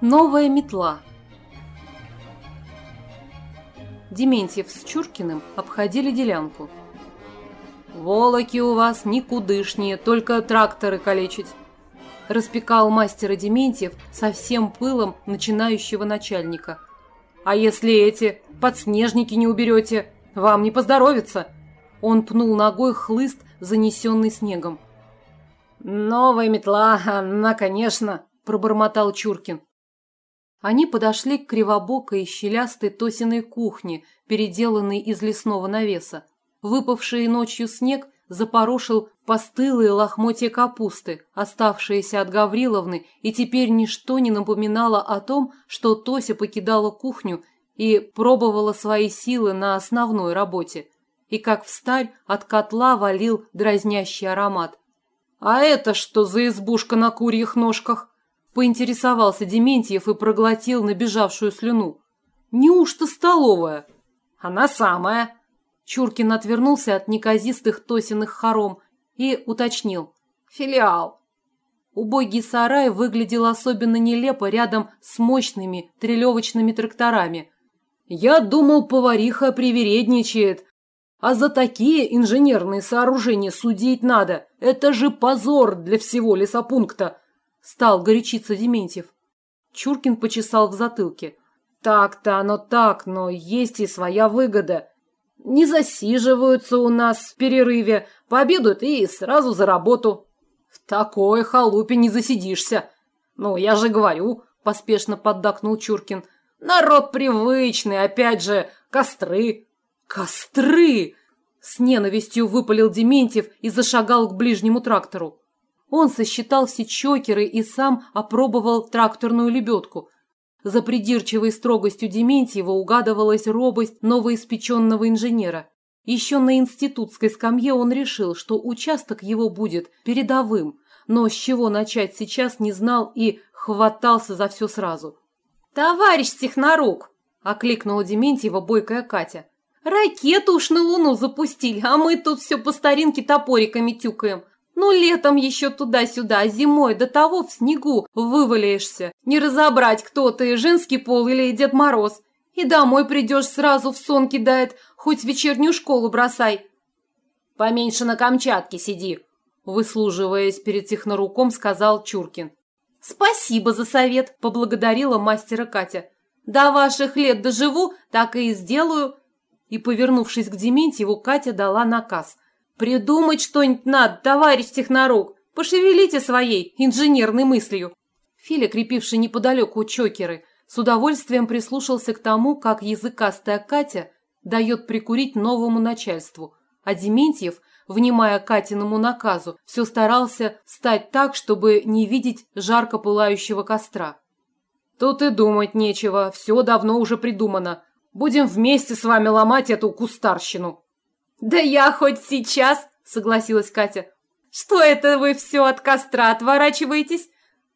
Новая метла. Дементьев с Чуркиным обходили делянку. «Волоки у вас никудышние, только тракторы калечить», – распекал мастера Дементьев со всем пылом начинающего начальника. «А если эти подснежники не уберете, вам не поздоровится!» Он пнул ногой хлыст, занесенный снегом. «Новая метла, она, конечно», – пробормотал Чуркин. Они подошли к кривобокой щелястой Тосиной кухне, переделанной из лесного навеса. Выпавший ночью снег запорошил постылые лохмотья капусты, оставшиеся от Гавриловны, и теперь ничто не напоминало о том, что Тося покидала кухню и пробовала свои силы на основной работе. И как встарь от котла валил дразнящий аромат. «А это что за избушка на курьих ножках?» Поинтересовался Дементьев и проглотил набежавшую слюну. «Неужто столовая?» «Она самая!» Чуркин отвернулся от неказистых Тосиных хором и уточнил. «Филиал». Убогий сарай выглядел особенно нелепо рядом с мощными трелевочными тракторами. «Я думал, повариха привередничает. А за такие инженерные сооружения судить надо. Это же позор для всего лесопункта. Стал горячиться Дементьев. Чуркин почесал в затылке. Так-то оно так, но есть и своя выгода. Не засиживаются у нас в перерыве, пообедают и сразу за работу. В такой халупе не засидишься. Ну, я же говорю, поспешно поддакнул Чуркин. Народ привычный, опять же, костры. Костры! С ненавистью выпалил Дементьев и зашагал к ближнему трактору. Он сосчитал все чокеры и сам опробовал тракторную лебедку. За придирчивой строгостью Дементьева угадывалась робость новоиспеченного инженера. Еще на институтской скамье он решил, что участок его будет передовым, но с чего начать сейчас не знал и хватался за все сразу. «Товарищ технорук!» – окликнула Дементьева бойкая Катя. «Ракету уж на Луну запустили, а мы тут все по старинке топориками тюкаем. Ну, летом еще туда-сюда, а зимой до того в снегу вываляешься. Не разобрать, кто ты, женский пол или Дед Мороз. И домой придешь сразу в сон кидает, хоть вечернюю школу бросай. Поменьше на Камчатке сиди, выслуживаясь перед техноруком, сказал Чуркин. Спасибо за совет, поблагодарила мастера Катя. До ваших лет доживу, так и сделаю. И, повернувшись к Дементьеву, Катя дала наказ – «Придумать что-нибудь надо, товарищ технорук! Пошевелите своей инженерной мыслью!» Филя, крепивший неподалеку чокеры, с удовольствием прислушался к тому, как языкастая Катя дает прикурить новому начальству, а Дементьев, внимая Катиному наказу, все старался стать так, чтобы не видеть жарко пылающего костра. «Тут и думать нечего, все давно уже придумано. Будем вместе с вами ломать эту кустарщину!» «Да я хоть сейчас», — согласилась Катя. «Что это вы все от костра отворачиваетесь?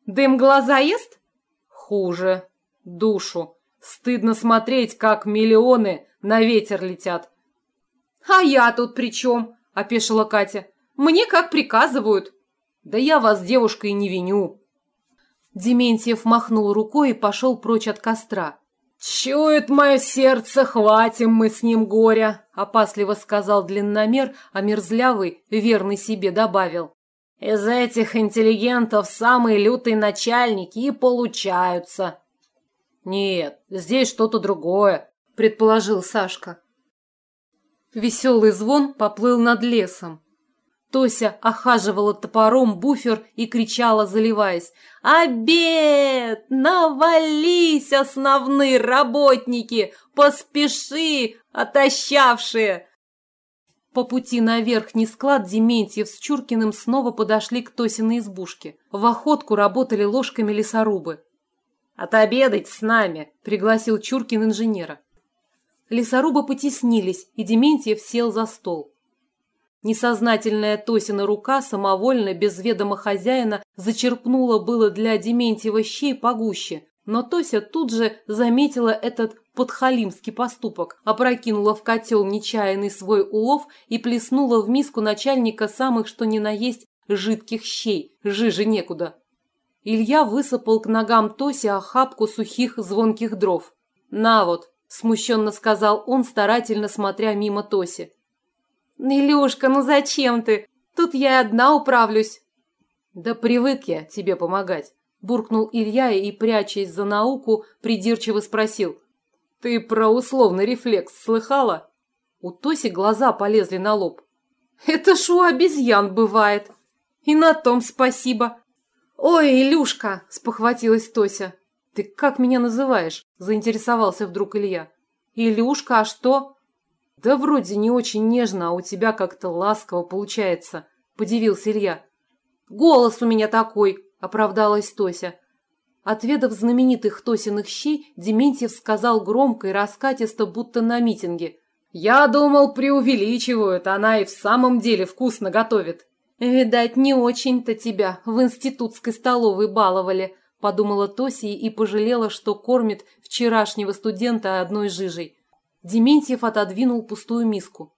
Дым глаза ест?» «Хуже. Душу. Стыдно смотреть, как миллионы на ветер летят». «А я тут при чем?» – опешила Катя. «Мне как приказывают». «Да я вас, девушка, и не виню». Дементьев махнул рукой и пошел прочь от костра. «Чует мое сердце, хватим мы с ним горя», – опасливо сказал длинномер, а мерзлявый, верный себе, добавил. «Из этих интеллигентов самые лютые начальники и получаются». «Нет, здесь что-то другое», – предположил Сашка. Веселый звон поплыл над лесом. Тося охаживала топором буфер и кричала, заливаясь. «Обед! Навались, основные работники! Поспеши, отощавшие!» По пути на верхний склад Дементьев с Чуркиным снова подошли к Тосиной избушке. В охотку работали ложками лесорубы. «Отобедать с нами!» – пригласил Чуркин инженера. Лесорубы потеснились, и Дементьев сел за стол. Несознательная Тосина рука самовольно, без ведома хозяина, зачерпнула было для Дементьева щей погуще, но Тося тут же заметила этот подхалимский поступок, опрокинула в котел нечаянный свой улов и плеснула в миску начальника самых что ни на есть жидких щей, жиже некуда. Илья высыпал к ногам Тоси охапку сухих звонких дров. «На вот», – смущенно сказал он, старательно смотря мимо Тоси. «Илюшка, ну зачем ты? Тут я одна управлюсь». «Да привык я тебе помогать», – буркнул Илья и, прячась за науку, придирчиво спросил. «Ты про условный рефлекс слыхала?» У Тоси глаза полезли на лоб. «Это ж у обезьян бывает. И на том спасибо. «Ой, Илюшка!» – спохватилась Тося. «Ты как меня называешь?» – заинтересовался вдруг Илья. «Илюшка, а что?» «Да вроде не очень нежно, а у тебя как-то ласково получается», – подивился Илья. «Голос у меня такой», – оправдалась Тося. Отведав знаменитых Тосиных щей, Дементьев сказал громко и раскатисто, будто на митинге. «Я думал, преувеличивают, она и в самом деле вкусно готовит». «Видать, не очень-то тебя в институтской столовой баловали», – подумала Тоси и пожалела, что кормит вчерашнего студента одной жижей. Дементьев отодвинул пустую миску.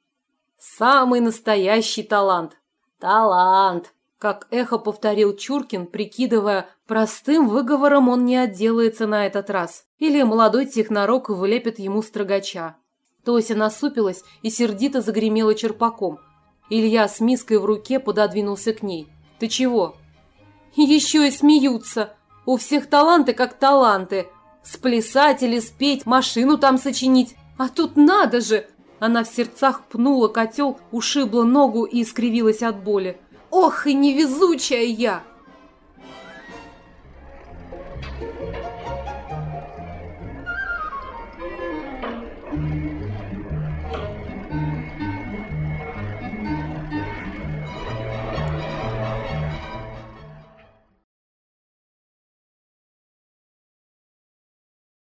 «Самый настоящий талант!» «Талант!» – как эхо повторил Чуркин, прикидывая, простым выговором он не отделается на этот раз. Или молодой технорок влепит ему строгача. Тося насупилась и сердито загремела черпаком – Илья с миской в руке пододвинулся к ней. «Ты чего?» «Еще и смеются. У всех таланты как таланты. Сплясать или спеть, машину там сочинить. А тут надо же!» Она в сердцах пнула котел, ушибла ногу и искривилась от боли. «Ох, и невезучая я!»